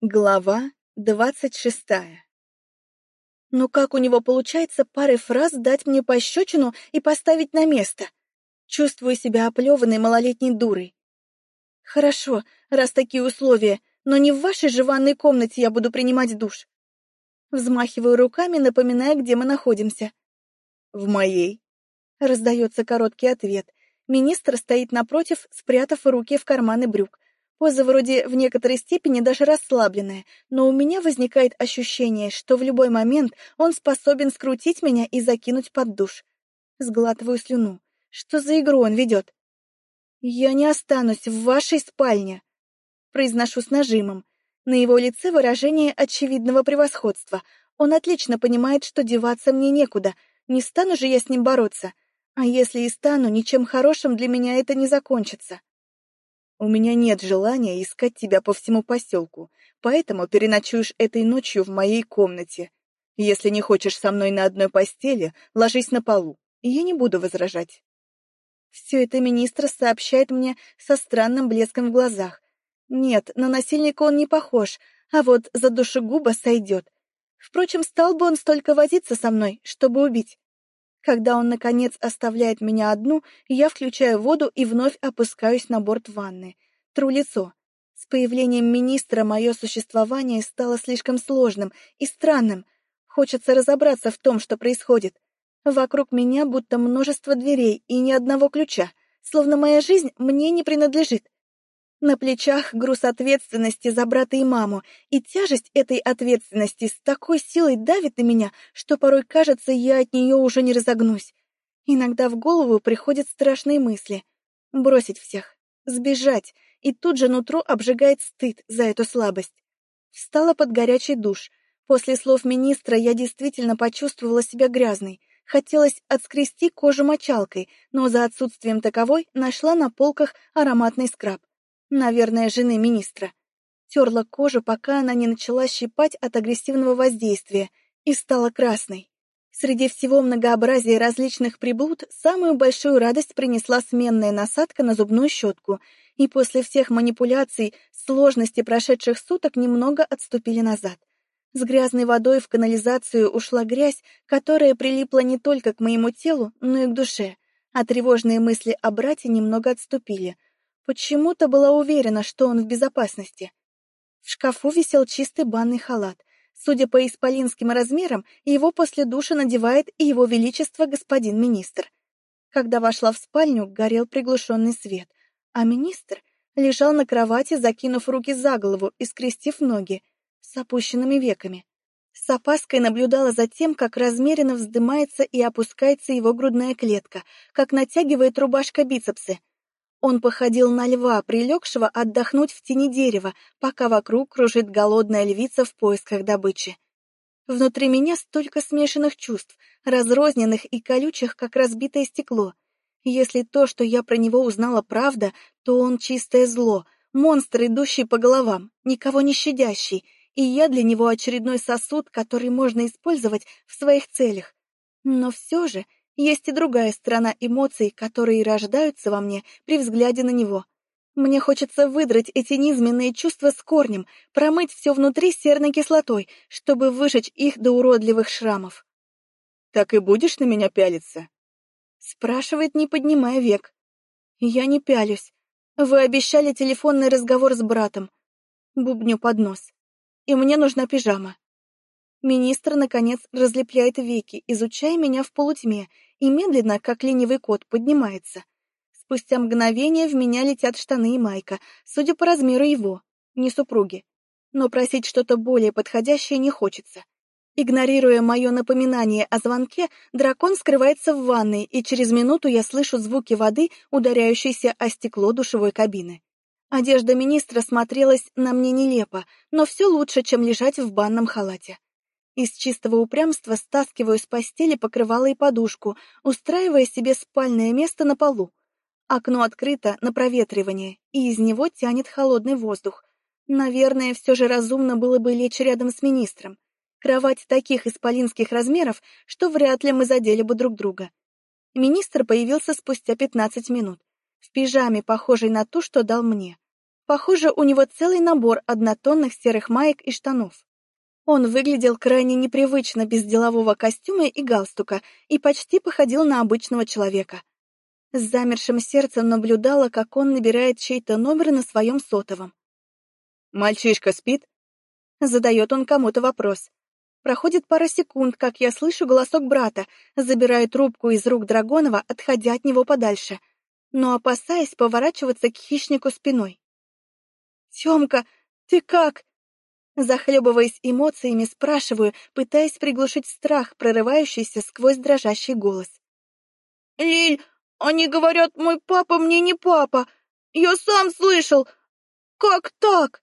Глава двадцать шестая Ну как у него получается парой фраз дать мне пощечину и поставить на место? Чувствую себя оплеванной малолетней дурой. Хорошо, раз такие условия, но не в вашей же ванной комнате я буду принимать душ. Взмахиваю руками, напоминая, где мы находимся. В моей. Раздается короткий ответ. Министр стоит напротив, спрятав руки в карманы брюк. Поза вроде в некоторой степени даже расслабленная, но у меня возникает ощущение, что в любой момент он способен скрутить меня и закинуть под душ. Сглатываю слюну. Что за игру он ведет? «Я не останусь в вашей спальне», — произношу с нажимом. На его лице выражение очевидного превосходства. Он отлично понимает, что деваться мне некуда, не стану же я с ним бороться. А если и стану, ничем хорошим для меня это не закончится. У меня нет желания искать тебя по всему поселку, поэтому переночуешь этой ночью в моей комнате. Если не хочешь со мной на одной постели, ложись на полу, и я не буду возражать. Все это министр сообщает мне со странным блеском в глазах. Нет, на насильника он не похож, а вот за душегуба сойдет. Впрочем, стал бы он столько возиться со мной, чтобы убить. Когда он, наконец, оставляет меня одну, я включаю воду и вновь опускаюсь на борт ванны. Тру лицо. С появлением министра мое существование стало слишком сложным и странным. Хочется разобраться в том, что происходит. Вокруг меня будто множество дверей и ни одного ключа, словно моя жизнь мне не принадлежит. На плечах груз ответственности за брата и маму, и тяжесть этой ответственности с такой силой давит на меня, что порой кажется, я от нее уже не разогнусь. Иногда в голову приходят страшные мысли. Бросить всех, сбежать, и тут же нутро обжигает стыд за эту слабость. Встала под горячий душ. После слов министра я действительно почувствовала себя грязной. Хотелось отскрести кожу мочалкой, но за отсутствием таковой нашла на полках ароматный скраб. Наверное, жены министра. Терла кожу, пока она не начала щипать от агрессивного воздействия, и стала красной. Среди всего многообразия различных приблуд самую большую радость принесла сменная насадка на зубную щетку, и после всех манипуляций, сложности прошедших суток немного отступили назад. С грязной водой в канализацию ушла грязь, которая прилипла не только к моему телу, но и к душе, а тревожные мысли о брате немного отступили — Почему-то была уверена, что он в безопасности. В шкафу висел чистый банный халат. Судя по исполинским размерам, его после душа надевает и его величество господин министр. Когда вошла в спальню, горел приглушенный свет, а министр лежал на кровати, закинув руки за голову и скрестив ноги, с опущенными веками. С опаской наблюдала за тем, как размеренно вздымается и опускается его грудная клетка, как натягивает рубашка бицепсы, он походил на льва, прилегшего отдохнуть в тени дерева, пока вокруг кружит голодная львица в поисках добычи. Внутри меня столько смешанных чувств, разрозненных и колючих, как разбитое стекло. Если то, что я про него узнала, правда, то он чистое зло, монстр, идущий по головам, никого не щадящий, и я для него очередной сосуд, который можно использовать в своих целях. Но все же есть и другая сторона эмоций, которые рождаются во мне при взгляде на него. Мне хочется выдрать эти низменные чувства с корнем, промыть все внутри серной кислотой, чтобы выжечь их до уродливых шрамов. «Так и будешь на меня пялиться?» Спрашивает, не поднимая век. Я не пялюсь. Вы обещали телефонный разговор с братом. Бубню под нос. И мне нужна пижама. Министр, наконец, разлепляет веки, изучая меня в полутьме, и медленно, как ленивый кот, поднимается. Спустя мгновение в меня летят штаны и майка, судя по размеру его, не супруги. Но просить что-то более подходящее не хочется. Игнорируя мое напоминание о звонке, дракон скрывается в ванной, и через минуту я слышу звуки воды, ударяющейся о стекло душевой кабины. Одежда министра смотрелась на мне нелепо, но все лучше, чем лежать в банном халате. Из чистого упрямства стаскиваю с постели покрывало и подушку, устраивая себе спальное место на полу. Окно открыто на проветривание, и из него тянет холодный воздух. Наверное, все же разумно было бы лечь рядом с министром. Кровать таких исполинских размеров, что вряд ли мы задели бы друг друга. Министр появился спустя 15 минут, в пижаме, похожей на ту, что дал мне. Похоже, у него целый набор однотонных серых маек и штанов. Он выглядел крайне непривычно без делового костюма и галстука и почти походил на обычного человека. С замершим сердцем наблюдала, как он набирает чей-то номер на своем сотовом. «Мальчишка спит?» Задает он кому-то вопрос. Проходит пара секунд, как я слышу голосок брата, забираю трубку из рук Драгонова, отходя от него подальше, но опасаясь поворачиваться к хищнику спиной. «Тёмка, ты как?» Захлебываясь эмоциями, спрашиваю, пытаясь приглушить страх, прорывающийся сквозь дрожащий голос. «Лиль, они говорят, мой папа мне не папа. Я сам слышал. Как так?»